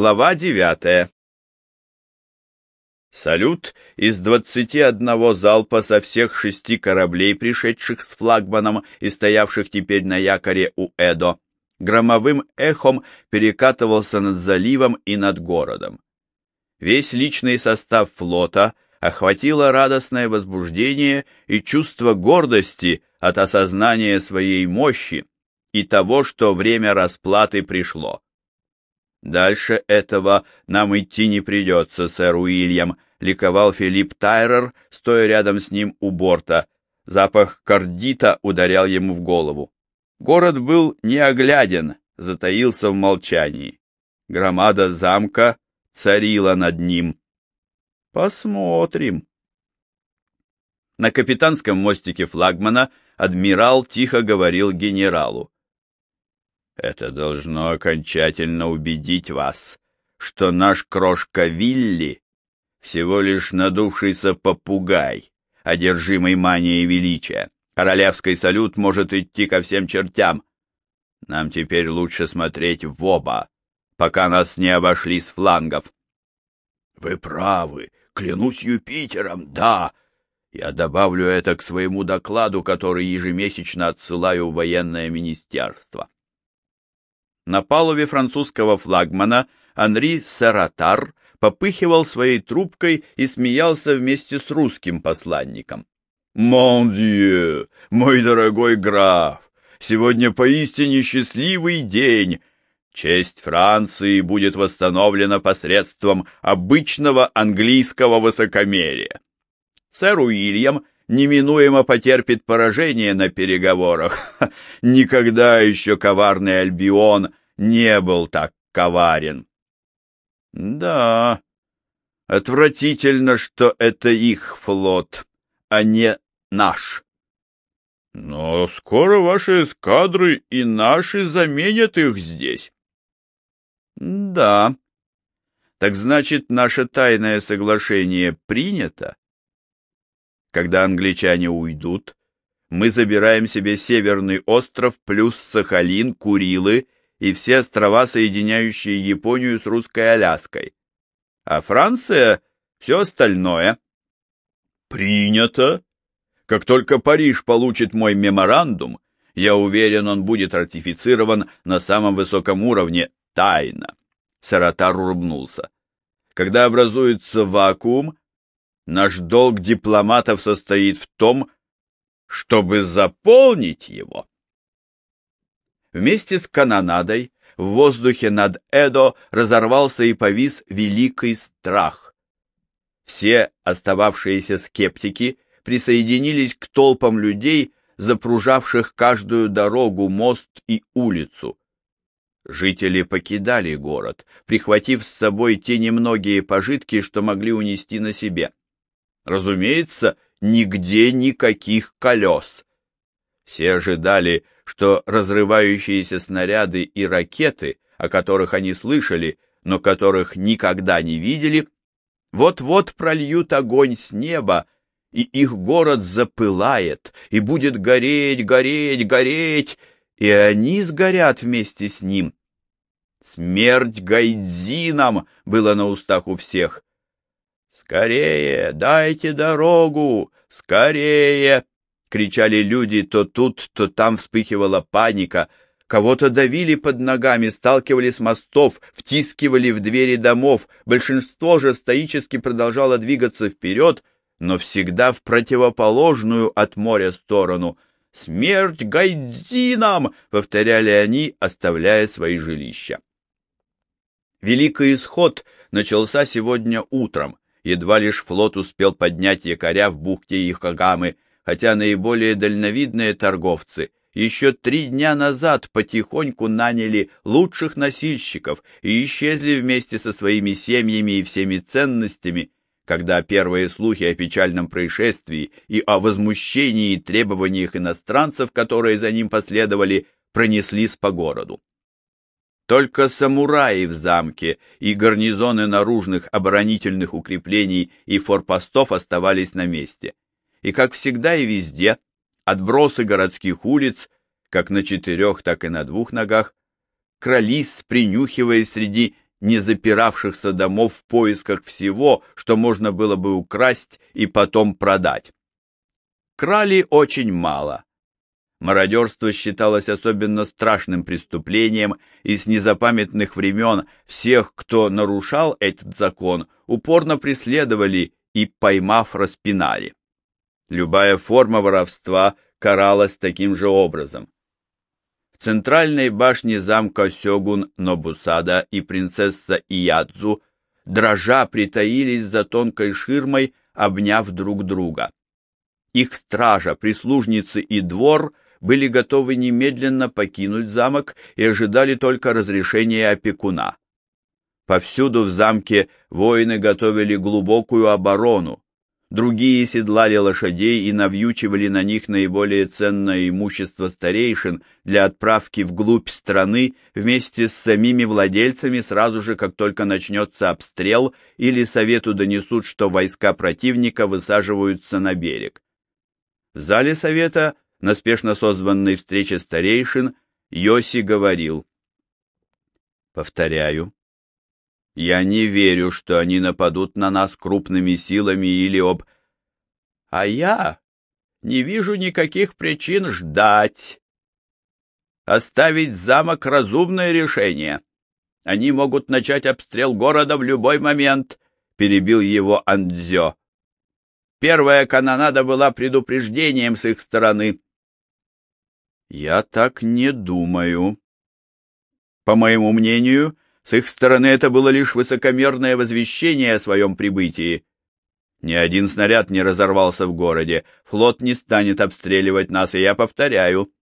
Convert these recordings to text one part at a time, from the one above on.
Глава девятая. Салют из двадцати одного залпа со всех шести кораблей, пришедших с флагманом и стоявших теперь на якоре у Эдо, громовым эхом перекатывался над заливом и над городом. Весь личный состав флота охватило радостное возбуждение и чувство гордости от осознания своей мощи и того, что время расплаты пришло. Дальше этого нам идти не придется, сэр Уильям, ликовал Филипп Тайрер, стоя рядом с ним у борта. Запах кардита ударял ему в голову. Город был неогляден, затаился в молчании. Громада замка царила над ним. Посмотрим. На капитанском мостике флагмана адмирал тихо говорил генералу. Это должно окончательно убедить вас, что наш крошка Вилли всего лишь надувшийся попугай, одержимый манией величия. Королевский салют может идти ко всем чертям. Нам теперь лучше смотреть в оба, пока нас не обошли с флангов. — Вы правы, клянусь Юпитером, да. Я добавлю это к своему докладу, который ежемесячно отсылаю в военное министерство. На палубе французского флагмана Анри Саратар попыхивал своей трубкой и смеялся вместе с русским посланником. «Мон Дью, мой дорогой граф, сегодня поистине счастливый день. Честь Франции будет восстановлена посредством обычного английского высокомерия. Сэр Уильям неминуемо потерпит поражение на переговорах. Никогда еще коварный Альбион не был так коварен. Да, отвратительно, что это их флот, а не наш. Но скоро ваши эскадры и наши заменят их здесь. Да. Так значит, наше тайное соглашение принято? Когда англичане уйдут, мы забираем себе Северный остров плюс Сахалин, Курилы и все острова, соединяющие Японию с русской Аляской. А Франция — все остальное. Принято. Как только Париж получит мой меморандум, я уверен, он будет ратифицирован на самом высоком уровне тайно. Саратар улыбнулся. Когда образуется вакуум, наш долг дипломатов состоит в том, чтобы заполнить его. Вместе с канонадой в воздухе над Эдо разорвался и повис великий страх. Все остававшиеся скептики присоединились к толпам людей, запружавших каждую дорогу, мост и улицу. Жители покидали город, прихватив с собой те немногие пожитки, что могли унести на себе. Разумеется, нигде никаких колес. Все ожидали, что разрывающиеся снаряды и ракеты, о которых они слышали, но которых никогда не видели, вот-вот прольют огонь с неба, и их город запылает, и будет гореть, гореть, гореть, и они сгорят вместе с ним. Смерть гайдзинам было на устах у всех. «Скорее, дайте дорогу! Скорее!» — кричали люди, то тут, то там вспыхивала паника. Кого-то давили под ногами, сталкивали с мостов, втискивали в двери домов. Большинство же стоически продолжало двигаться вперед, но всегда в противоположную от моря сторону. «Смерть гайдзинам!» — повторяли они, оставляя свои жилища. Великий исход начался сегодня утром. Едва лишь флот успел поднять якоря в бухте Ихагамы, хотя наиболее дальновидные торговцы еще три дня назад потихоньку наняли лучших носильщиков и исчезли вместе со своими семьями и всеми ценностями, когда первые слухи о печальном происшествии и о возмущении и требованиях иностранцев, которые за ним последовали, пронеслись по городу. Только самураи в замке и гарнизоны наружных оборонительных укреплений и форпостов оставались на месте и, как всегда и везде, отбросы городских улиц, как на четырех, так и на двух ногах, крались, принюхиваясь среди не запиравшихся домов в поисках всего, что можно было бы украсть и потом продать. Крали очень мало. Мародерство считалось особенно страшным преступлением, и с незапамятных времен всех, кто нарушал этот закон, упорно преследовали и, поймав, распинали. Любая форма воровства каралась таким же образом. В центральной башне замка Сёгун Нобусада и принцесса Иядзу дрожа притаились за тонкой ширмой, обняв друг друга. Их стража, прислужницы и двор были готовы немедленно покинуть замок и ожидали только разрешения опекуна. Повсюду в замке воины готовили глубокую оборону, Другие седлали лошадей и навьючивали на них наиболее ценное имущество старейшин для отправки вглубь страны вместе с самими владельцами сразу же, как только начнется обстрел или совету донесут, что войска противника высаживаются на берег. В зале совета, на спешно созванной встрече старейшин, Йоси говорил. Повторяю, я не верю, что они нападут на нас крупными силами или об... А я не вижу никаких причин ждать. Оставить замок — разумное решение. Они могут начать обстрел города в любой момент, — перебил его Андзё. Первая канонада была предупреждением с их стороны. Я так не думаю. По моему мнению, с их стороны это было лишь высокомерное возвещение о своем прибытии. Ни один снаряд не разорвался в городе, флот не станет обстреливать нас, и я повторяю.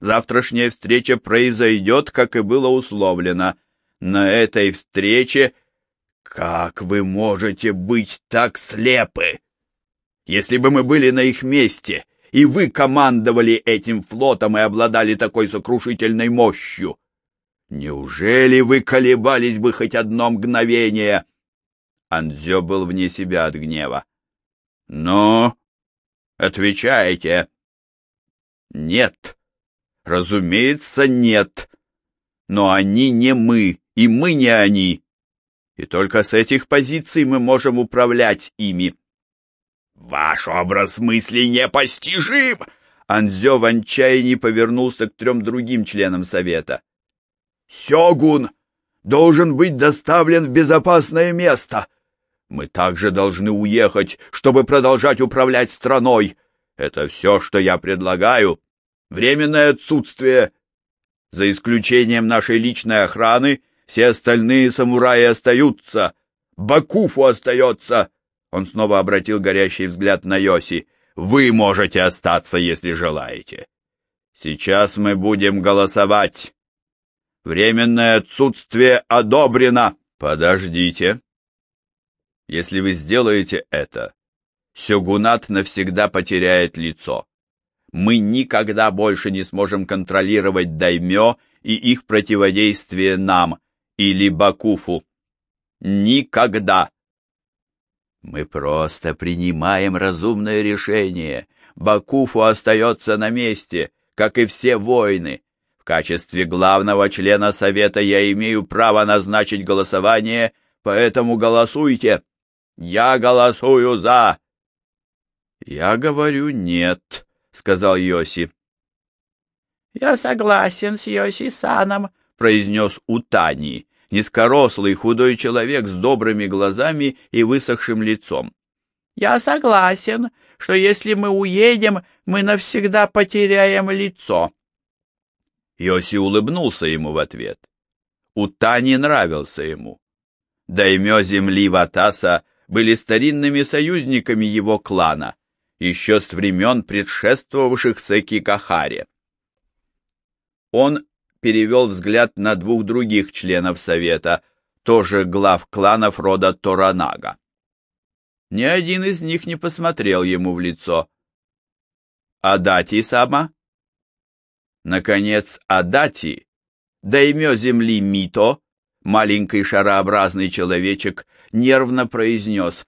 Завтрашняя встреча произойдет, как и было условлено. На этой встрече... Как вы можете быть так слепы? Если бы мы были на их месте, и вы командовали этим флотом и обладали такой сокрушительной мощью, Неужели вы колебались бы хоть одно мгновение? Анзё был вне себя от гнева. Ну, отвечайте. Нет. Разумеется, нет. Но они не мы, и мы не они. И только с этих позиций мы можем управлять ими. Ваш образ мысли непостижим! Анзё в отчаянии повернулся к трем другим членам совета. Сёгун должен быть доставлен в безопасное место. Мы также должны уехать, чтобы продолжать управлять страной. Это все, что я предлагаю. Временное отсутствие. За исключением нашей личной охраны, все остальные самураи остаются. Бакуфу остается. Он снова обратил горящий взгляд на Йоси. Вы можете остаться, если желаете. Сейчас мы будем голосовать. Временное отсутствие одобрено. Подождите. Если вы сделаете это, Сёгунат навсегда потеряет лицо. Мы никогда больше не сможем контролировать даймё и их противодействие нам или Бакуфу. Никогда. Мы просто принимаем разумное решение. Бакуфу остается на месте, как и все воины качестве главного члена Совета я имею право назначить голосование, поэтому голосуйте. Я голосую за. Я говорю нет, сказал Йоси. Я согласен с Йоси-саном, произнес Утани, низкорослый худой человек с добрыми глазами и высохшим лицом. Я согласен, что если мы уедем, мы навсегда потеряем лицо. Йоси улыбнулся ему в ответ. Утани нравился ему. Даймё земли Ватаса были старинными союзниками его клана, еще с времен предшествовавших Секикахаре. Он перевел взгляд на двух других членов совета, тоже глав кланов рода Торанага. Ни один из них не посмотрел ему в лицо. Адати-сама Наконец, Адати, даймё земли Мито, маленький шарообразный человечек, нервно произнес.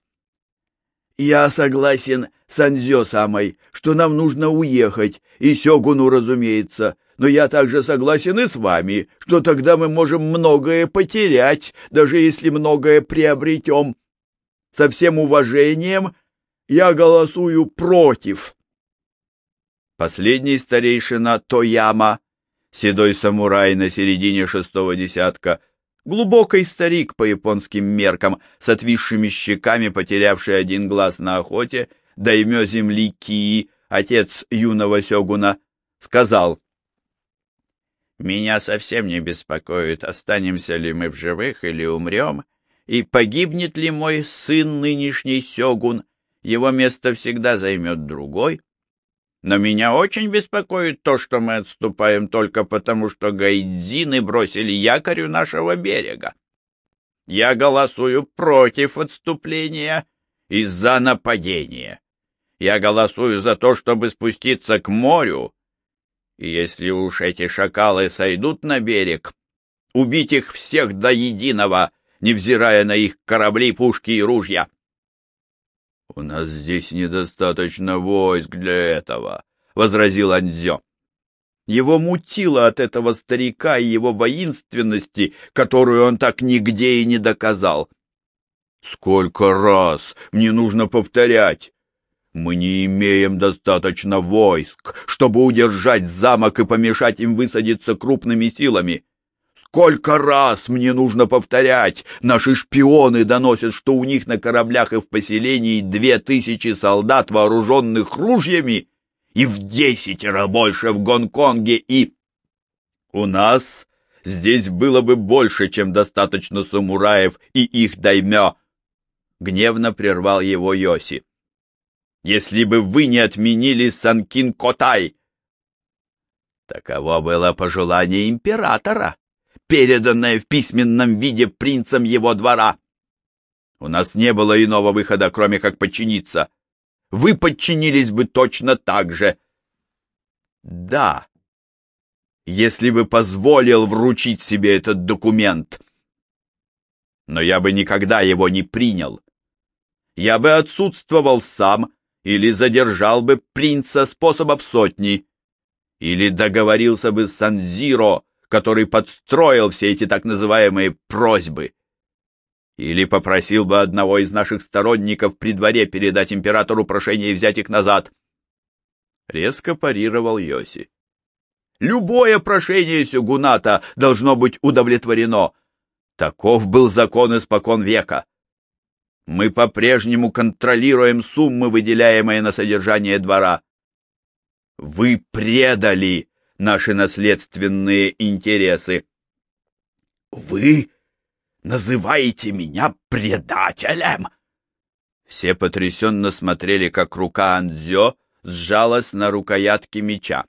«Я согласен с Анзё самой, что нам нужно уехать, и Сёгуну, разумеется, но я также согласен и с вами, что тогда мы можем многое потерять, даже если многое приобретем. Со всем уважением я голосую против. Последний старейшина Тояма, седой самурай на середине шестого десятка, глубокий старик по японским меркам, с отвисшими щеками, потерявший один глаз на охоте, даймё земли Кии, отец юного сёгуна, сказал, «Меня совсем не беспокоит, останемся ли мы в живых или умрем, и погибнет ли мой сын нынешний сёгун, его место всегда займет другой. Но меня очень беспокоит то, что мы отступаем только потому, что гайдзины бросили якорь у нашего берега. Я голосую против отступления из-за нападения. Я голосую за то, чтобы спуститься к морю. И если уж эти шакалы сойдут на берег, убить их всех до единого, невзирая на их корабли, пушки и ружья. — У нас здесь недостаточно войск для этого, — возразил Андзё. Его мутило от этого старика и его воинственности, которую он так нигде и не доказал. Сколько раз мне нужно повторять? Мы не имеем достаточно войск, чтобы удержать замок и помешать им высадиться крупными силами. Сколько раз мне нужно повторять? Наши шпионы доносят, что у них на кораблях и в поселении две тысячи солдат, вооруженных ружьями, и в десятеро больше в Гонконге, и... У нас здесь было бы больше, чем достаточно самураев и их даймё. Гневно прервал его Йоси если бы вы не отменили Санкин-Котай. Таково было пожелание императора, переданное в письменном виде принцем его двора. У нас не было иного выхода, кроме как подчиниться. Вы подчинились бы точно так же. Да, если бы позволил вручить себе этот документ. Но я бы никогда его не принял. Я бы отсутствовал сам или задержал бы принца способов сотни, или договорился бы с Санзиро, который подстроил все эти так называемые просьбы, или попросил бы одного из наших сторонников при дворе передать императору прошение взять их назад. Резко парировал Йоси. Любое прошение Сюгуната должно быть удовлетворено. Таков был закон испокон века. Мы по-прежнему контролируем суммы, выделяемые на содержание двора. Вы предали наши наследственные интересы. Вы называете меня предателем? Все потрясенно смотрели, как рука Андзё сжалась на рукоятке меча.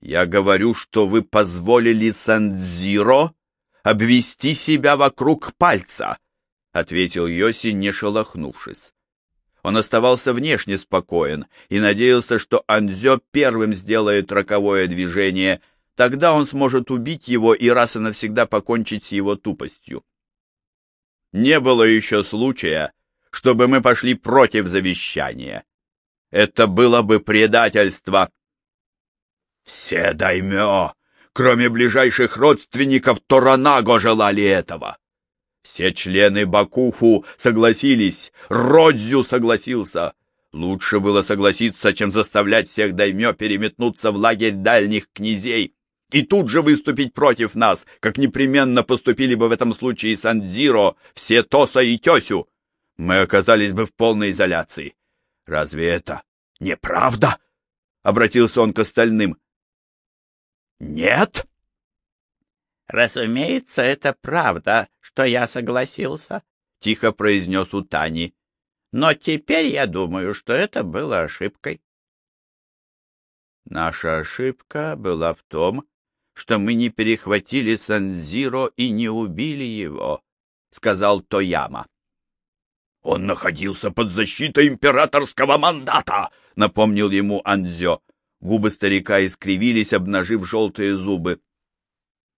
Я говорю, что вы позволили Сандзиро обвести себя вокруг пальца. — ответил Йоси, не шелохнувшись. Он оставался внешне спокоен и надеялся, что Анзё первым сделает роковое движение, тогда он сможет убить его и раз и навсегда покончить с его тупостью. Не было еще случая, чтобы мы пошли против завещания. Это было бы предательство. Все даймё, кроме ближайших родственников Торанаго, желали этого. Все члены Бакуфу согласились, Родзю согласился. Лучше было согласиться, чем заставлять всех даймё переметнуться в лагерь дальних князей и тут же выступить против нас, как непременно поступили бы в этом случае Сандзиро, все Тоса и Тёсю. Мы оказались бы в полной изоляции. Разве это неправда? — обратился он к остальным. — Нет? «Разумеется, это правда, что я согласился», — тихо произнес Утани. «Но теперь я думаю, что это было ошибкой». «Наша ошибка была в том, что мы не перехватили Санзиро и не убили его», — сказал Тояма. «Он находился под защитой императорского мандата», — напомнил ему Анзё. Губы старика искривились, обнажив желтые зубы.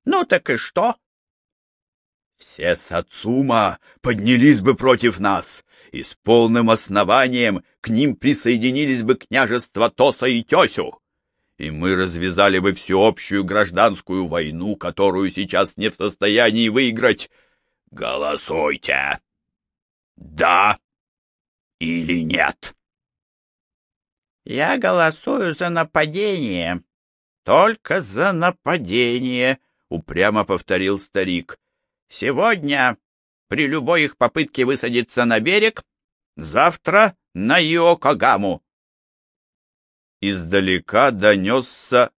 Ну так и что? Все Сацума поднялись бы против нас, и с полным основанием к ним присоединились бы княжества Тоса и Тесю. и мы развязали бы всеобщую гражданскую войну, которую сейчас не в состоянии выиграть. Голосуйте! Да или нет? Я голосую за нападение. Только за нападение, упрямо повторил старик. Сегодня, при любой их попытке высадиться на берег, завтра на Йокогаму. Издалека донесся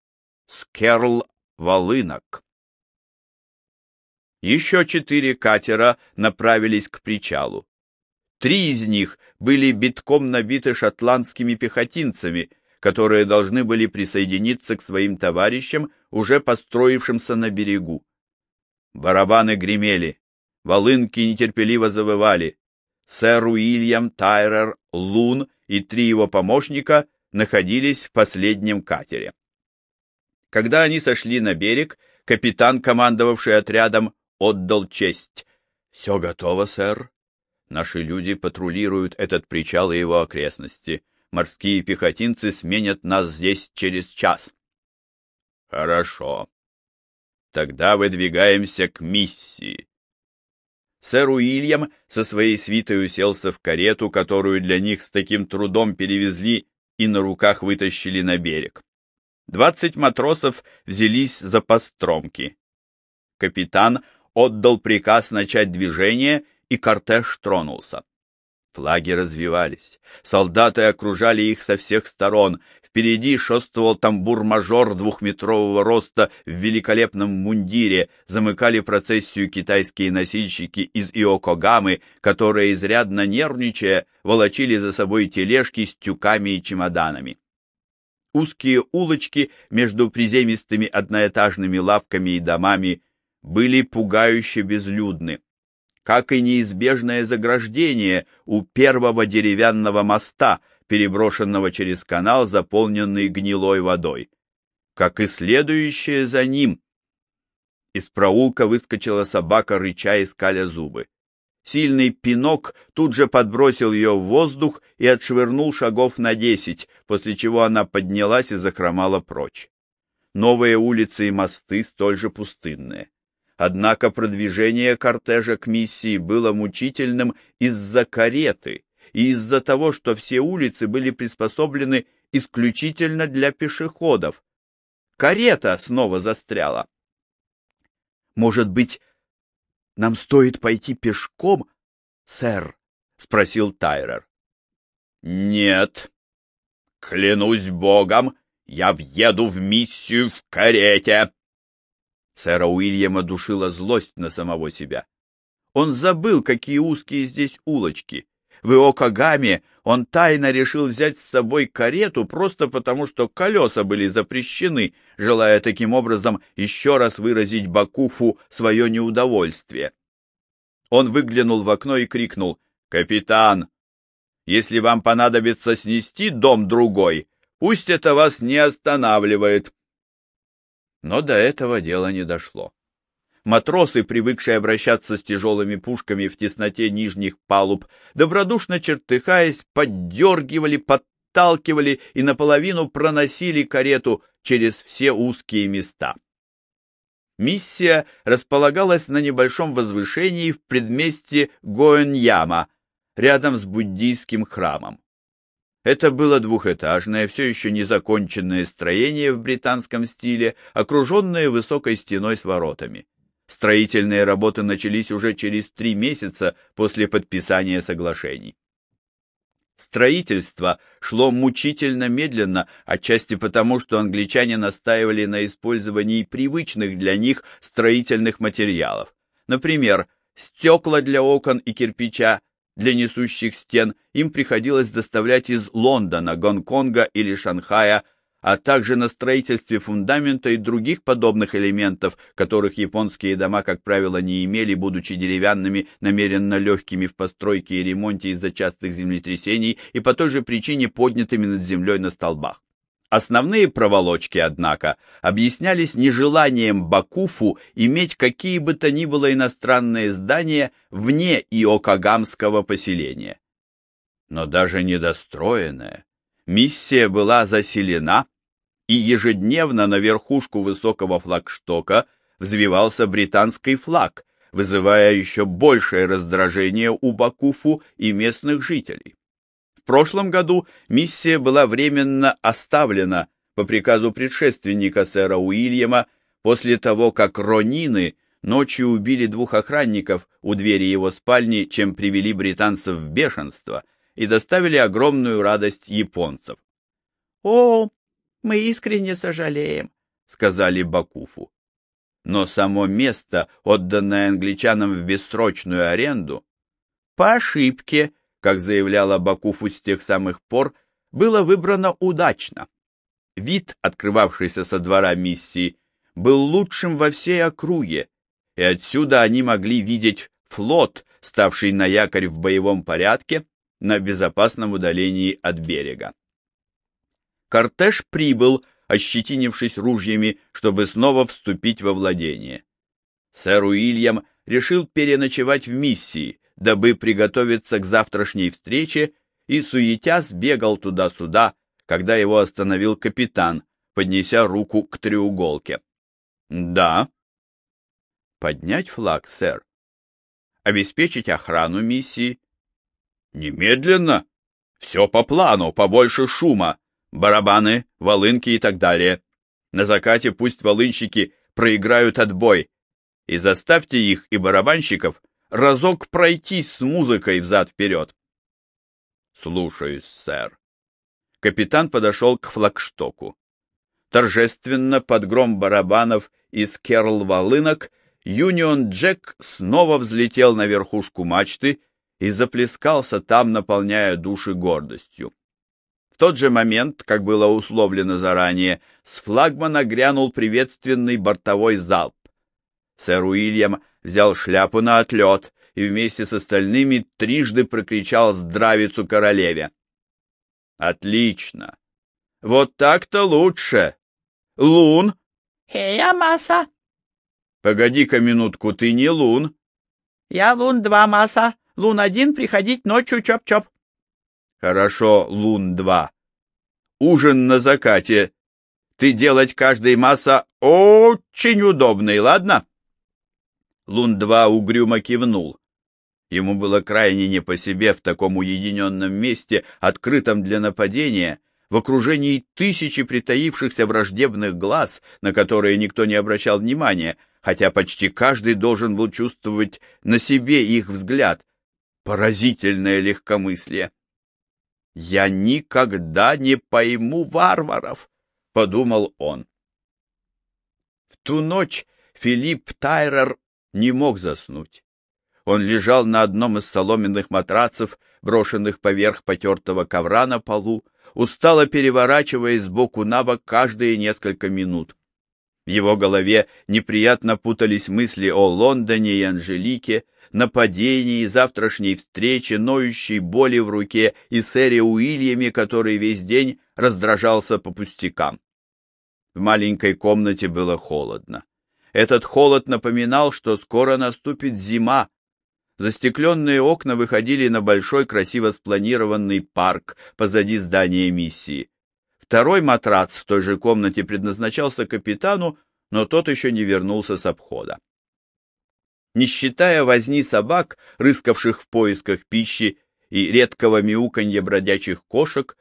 скерл волынок. Еще четыре катера направились к причалу. Три из них были битком набиты шотландскими пехотинцами, которые должны были присоединиться к своим товарищам, уже построившимся на берегу. Барабаны гремели, волынки нетерпеливо завывали. Сэр Уильям, Тайрер, Лун и три его помощника находились в последнем катере. Когда они сошли на берег, капитан, командовавший отрядом, отдал честь. — Все готово, сэр. Наши люди патрулируют этот причал и его окрестности. Морские пехотинцы сменят нас здесь через час. Хорошо. Тогда выдвигаемся к миссии. Сэр Уильям со своей свитой уселся в карету, которую для них с таким трудом перевезли и на руках вытащили на берег. Двадцать матросов взялись за постромки. Капитан отдал приказ начать движение, и кортеж тронулся. Флаги развивались, солдаты окружали их со всех сторон, впереди шествовал тамбур-мажор двухметрового роста в великолепном мундире, замыкали процессию китайские носильщики из Иокогамы, которые, изрядно нервничая, волочили за собой тележки с тюками и чемоданами. Узкие улочки между приземистыми одноэтажными лавками и домами были пугающе безлюдны как и неизбежное заграждение у первого деревянного моста, переброшенного через канал, заполненный гнилой водой, как и следующее за ним. Из проулка выскочила собака, рыча и скаля зубы. Сильный пинок тут же подбросил ее в воздух и отшвырнул шагов на десять, после чего она поднялась и захромала прочь. Новые улицы и мосты столь же пустынные. Однако продвижение кортежа к миссии было мучительным из-за кареты и из-за того, что все улицы были приспособлены исключительно для пешеходов. Карета снова застряла. «Может быть, нам стоит пойти пешком, сэр?» — спросил Тайрер. «Нет. Клянусь богом, я въеду в миссию в карете!» Сэра Уильяма душила злость на самого себя. Он забыл, какие узкие здесь улочки. В Иокагаме он тайно решил взять с собой карету просто потому, что колеса были запрещены, желая таким образом еще раз выразить Бакуфу свое неудовольствие. Он выглянул в окно и крикнул «Капитан, если вам понадобится снести дом другой, пусть это вас не останавливает». Но до этого дела не дошло. Матросы, привыкшие обращаться с тяжелыми пушками в тесноте нижних палуб, добродушно чертыхаясь, поддергивали, подталкивали и наполовину проносили карету через все узкие места. Миссия располагалась на небольшом возвышении в предместье Гоэньяма, рядом с буддийским храмом. Это было двухэтажное, все еще незаконченное строение в британском стиле, окруженное высокой стеной с воротами. Строительные работы начались уже через три месяца после подписания соглашений. Строительство шло мучительно медленно, отчасти потому, что англичане настаивали на использовании привычных для них строительных материалов. Например, стекла для окон и кирпича, для несущих стен им приходилось доставлять из Лондона, Гонконга или Шанхая, а также на строительстве фундамента и других подобных элементов, которых японские дома, как правило, не имели, будучи деревянными, намеренно легкими в постройке и ремонте из-за частых землетрясений и по той же причине поднятыми над землей на столбах. Основные проволочки, однако, объяснялись нежеланием Бакуфу иметь какие бы то ни было иностранные здания вне Иокагамского поселения. Но даже недостроенная, миссия была заселена, и ежедневно на верхушку высокого флагштока взвивался британский флаг, вызывая еще большее раздражение у Бакуфу и местных жителей. В прошлом году миссия была временно оставлена по приказу предшественника сэра Уильяма после того, как ронины ночью убили двух охранников у двери его спальни, чем привели британцев в бешенство и доставили огромную радость японцев. — О, мы искренне сожалеем, — сказали Бакуфу. Но само место, отданное англичанам в бессрочную аренду, по ошибке, как заявляла Бакуфу с тех самых пор, было выбрано удачно. Вид, открывавшийся со двора миссии, был лучшим во всей округе, и отсюда они могли видеть флот, ставший на якорь в боевом порядке на безопасном удалении от берега. Кортеж прибыл, ощетинившись ружьями, чтобы снова вступить во владение. Сэр Уильям решил переночевать в миссии, дабы приготовиться к завтрашней встрече, и суетя сбегал туда-сюда, когда его остановил капитан, поднеся руку к треуголке. Да. Поднять флаг, сэр. Обеспечить охрану миссии. Немедленно. Все по плану, побольше шума. Барабаны, волынки и так далее. На закате пусть волынщики проиграют отбой. И заставьте их и барабанщиков разок пройтись с музыкой взад-вперед. Слушаюсь, сэр. Капитан подошел к флагштоку. Торжественно под гром барабанов из керл-волынок Юнион Джек снова взлетел на верхушку мачты и заплескался там, наполняя души гордостью. В тот же момент, как было условлено заранее, с флагмана грянул приветственный бортовой залп. Сэр Уильям взял шляпу на отлет и вместе с остальными трижды прокричал здравицу королеве. «Отлично! Вот так-то лучше! Лун, «Я Маса!» «Погоди-ка минутку, ты не Лун!» «Я Лун-2, Маса! Лун-1 приходить ночью чоп-чоп!» «Хорошо, Лун-2. Ужин на закате. Ты делать каждый Маса очень удобный, ладно?» Лун-2 угрюмо кивнул. Ему было крайне не по себе в таком уединенном месте, открытом для нападения, в окружении тысячи притаившихся враждебных глаз, на которые никто не обращал внимания, хотя почти каждый должен был чувствовать на себе их взгляд. Поразительное легкомыслие. «Я никогда не пойму варваров», — подумал он. В ту ночь Филипп Тайрер не мог заснуть. Он лежал на одном из соломенных матрацев, брошенных поверх потертого ковра на полу, устало переворачиваясь сбоку на бок каждые несколько минут. В его голове неприятно путались мысли о Лондоне и Анжелике, нападении, завтрашней встрече, ноющей боли в руке и сэре Уильяме, который весь день раздражался по пустякам. В маленькой комнате было холодно. Этот холод напоминал, что скоро наступит зима, Застекленные окна выходили на большой красиво спланированный парк позади здания миссии. Второй матрац в той же комнате предназначался капитану, но тот еще не вернулся с обхода. Не считая возни собак, рыскавших в поисках пищи, и редкого мяуканья бродячих кошек,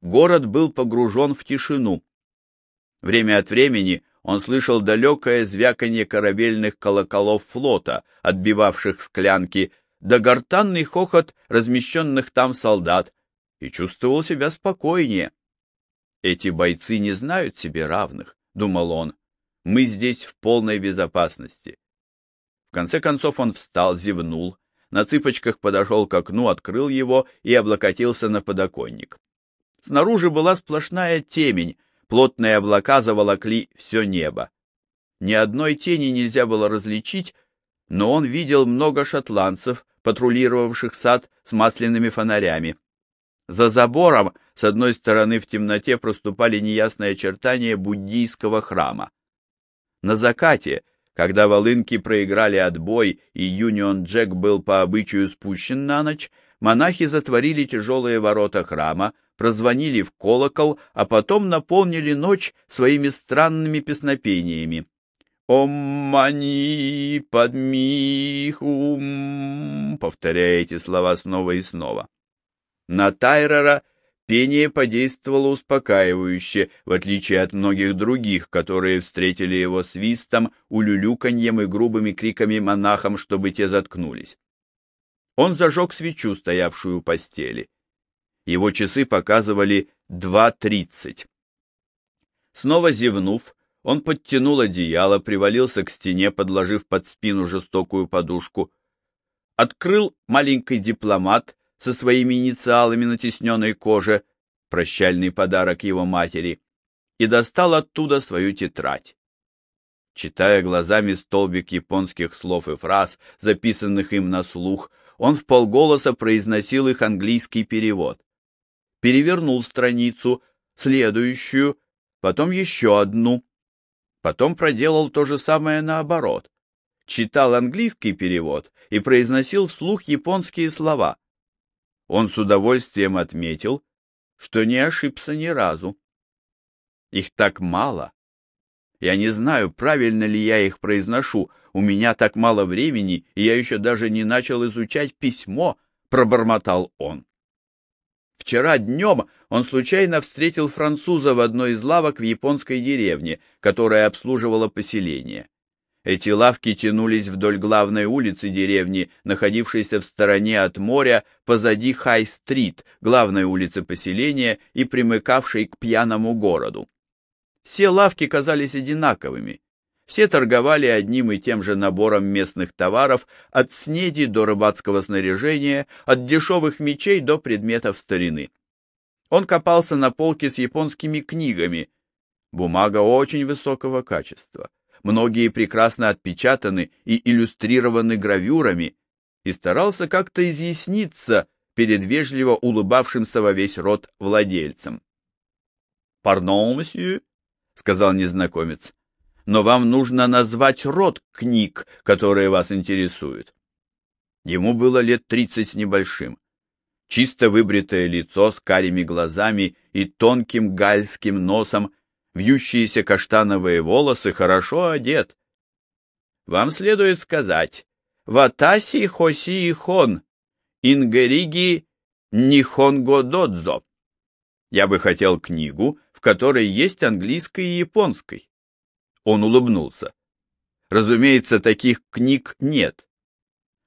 город был погружен в тишину. Время от времени он слышал далекое звяканье корабельных колоколов флота, отбивавших склянки, да гортанный хохот размещенных там солдат, и чувствовал себя спокойнее. «Эти бойцы не знают себе равных», — думал он. «Мы здесь в полной безопасности». В конце концов он встал, зевнул, на цыпочках подошел к окну, открыл его и облокотился на подоконник. Снаружи была сплошная темень, Плотные облака заволокли все небо. Ни одной тени нельзя было различить, но он видел много шотландцев, патрулировавших сад с масляными фонарями. За забором с одной стороны в темноте проступали неясные очертания буддийского храма. На закате, когда волынки проиграли отбой и Юнион Джек был по обычаю спущен на ночь, монахи затворили тяжелые ворота храма, прозвонили в колокол, а потом наполнили ночь своими странными песнопениями. «Ом мани подмихум», повторяя эти слова снова и снова. На Тайрера пение подействовало успокаивающе, в отличие от многих других, которые встретили его свистом, улюлюканьем и грубыми криками монахам, чтобы те заткнулись. Он зажег свечу, стоявшую у постели. Его часы показывали два тридцать. Снова зевнув, он подтянул одеяло, привалился к стене, подложив под спину жестокую подушку. Открыл маленький дипломат со своими инициалами на тесненной коже, прощальный подарок его матери, и достал оттуда свою тетрадь. Читая глазами столбик японских слов и фраз, записанных им на слух, он в полголоса произносил их английский перевод. Перевернул страницу, следующую, потом еще одну, Потом проделал то же самое наоборот. Читал английский перевод и произносил вслух японские слова. Он с удовольствием отметил, что не ошибся ни разу. Их так мало. Я не знаю, правильно ли я их произношу. У меня так мало времени, и я еще даже не начал изучать письмо, пробормотал он. Вчера днем он случайно встретил француза в одной из лавок в японской деревне, которая обслуживала поселение. Эти лавки тянулись вдоль главной улицы деревни, находившейся в стороне от моря, позади Хай-стрит, главной улицы поселения и примыкавшей к пьяному городу. Все лавки казались одинаковыми. Все торговали одним и тем же набором местных товаров, от снеди до рыбацкого снаряжения, от дешевых мечей до предметов старины. Он копался на полке с японскими книгами. Бумага очень высокого качества. Многие прекрасно отпечатаны и иллюстрированы гравюрами, и старался как-то изъясниться перед вежливо улыбавшимся во весь рот владельцем. «Пардон, месье», — сказал незнакомец но вам нужно назвать род книг, которые вас интересуют. Ему было лет тридцать с небольшим. Чисто выбритое лицо с карими глазами и тонким гальским носом, вьющиеся каштановые волосы, хорошо одет. Вам следует сказать «Ватаси хоси хон, ингериги нихонгододзо». Я бы хотел книгу, в которой есть английской и японской. Он улыбнулся. Разумеется, таких книг нет.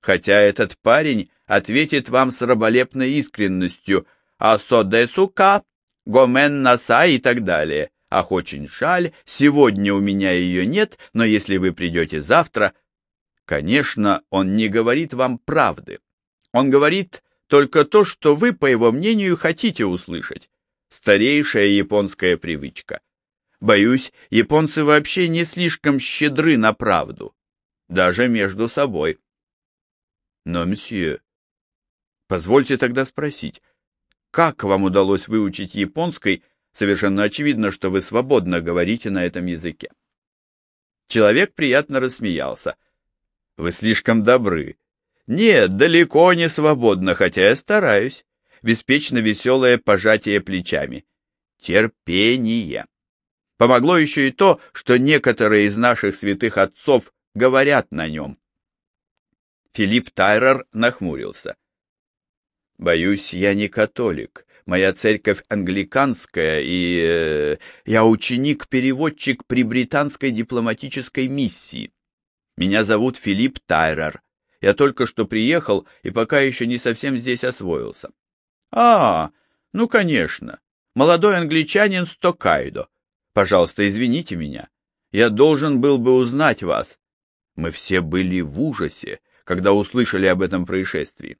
Хотя этот парень ответит вам с раболепной искренностью «Асодесука», «Гомен наса» и так далее. Ах, очень жаль, сегодня у меня ее нет, но если вы придете завтра... Конечно, он не говорит вам правды. Он говорит только то, что вы, по его мнению, хотите услышать. Старейшая японская привычка. Боюсь, японцы вообще не слишком щедры на правду, даже между собой. Но, мсье, позвольте тогда спросить, как вам удалось выучить японской, совершенно очевидно, что вы свободно говорите на этом языке? Человек приятно рассмеялся. Вы слишком добры. Нет, далеко не свободно, хотя я стараюсь. Беспечно веселое пожатие плечами. Терпение. Помогло еще и то, что некоторые из наших святых отцов говорят на нем. Филипп Тайрер нахмурился. «Боюсь, я не католик. Моя церковь англиканская, и э, я ученик-переводчик при британской дипломатической миссии. Меня зовут Филипп Тайрер. Я только что приехал и пока еще не совсем здесь освоился». «А, ну, конечно. Молодой англичанин Стокайдо. Пожалуйста, извините меня. Я должен был бы узнать вас. Мы все были в ужасе, когда услышали об этом происшествии.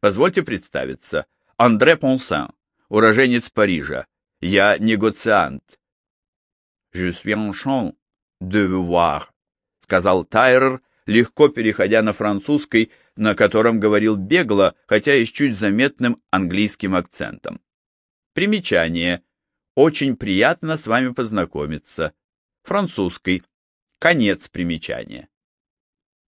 Позвольте представиться. Андре Понсан, уроженец Парижа. Я негоциант. Je suis enchant de voir, сказал Тайрер, легко переходя на французский, на котором говорил бегло, хотя и с чуть заметным английским акцентом. Примечание. Очень приятно с вами познакомиться. Французский. Конец примечания.